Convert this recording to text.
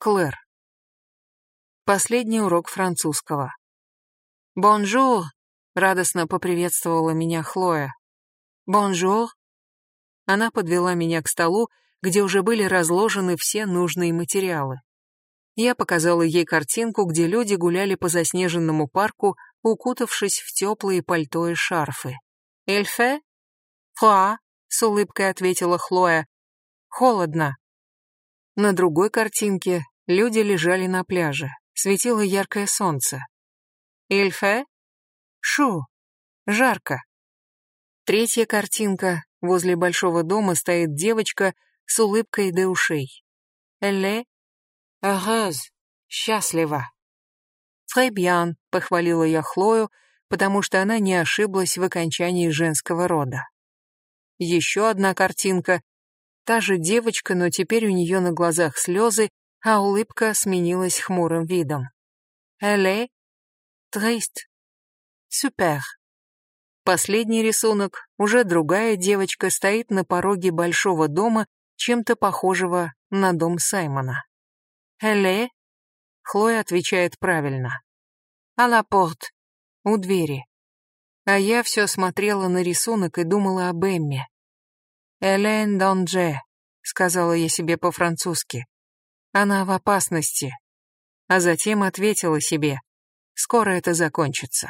Клэр. Последний урок французского. «Bonjour!» — радостно поприветствовала меня Хлоя. «Bonjour!» Она подвела меня к столу, где уже были разложены все нужные материалы. Я показала ей картинку, где люди гуляли по заснеженному парку, укутавшись в теплые пальто и шарфы. «Il fait?» «Фуа», — с улыбкой ответила Хлоя. «Холодно». На другой картинке люди лежали на пляже. Светило яркое солнце. «Эльфе?» «Шу». Жарко. Третья картинка. Возле большого дома стоит девочка с улыбкой до ушей. «Элле?» «Heureuse». Счастлива. «Très bien», — похвалила я Хлою, потому что она не ошиблась в окончании женского рода. Еще одна картинка. Та же девочка, но теперь у нее на глазах слезы, а улыбка сменилась хмурым видом. «Elle triste. Super». Последний рисунок. Уже другая девочка стоит на пороге большого дома, чем-то похожего на дом Саймона. «Elle?» Хлоя отвечает правильно. «А porte?» У двери. А я все смотрела на рисунок и думала об Эмме. «Элен Донже», — сказала я себе по-французски. «Она в опасности». А затем ответила себе, «Скоро это закончится».